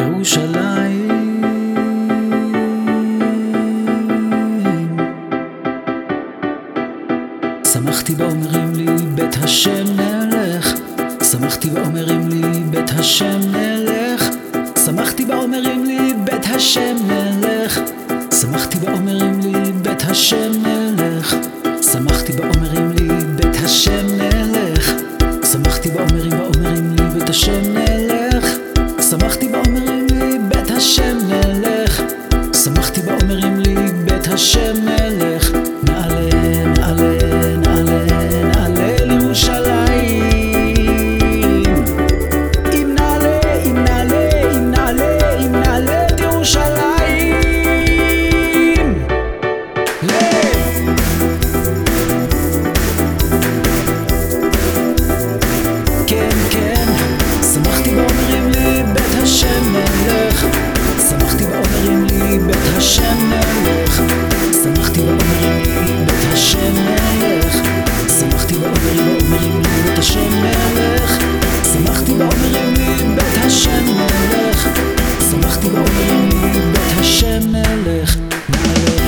ירושלים. שמחתי באומרים לי בית השם נלך, שמחתי באומרים לי בית השם נלך, שמחתי באומרים לי בית השם נלך, שמחתי באומרים לי בית השם נלך, בעולמים בית השם מלך, שמחתי בעולמים בית השם מלך, מלך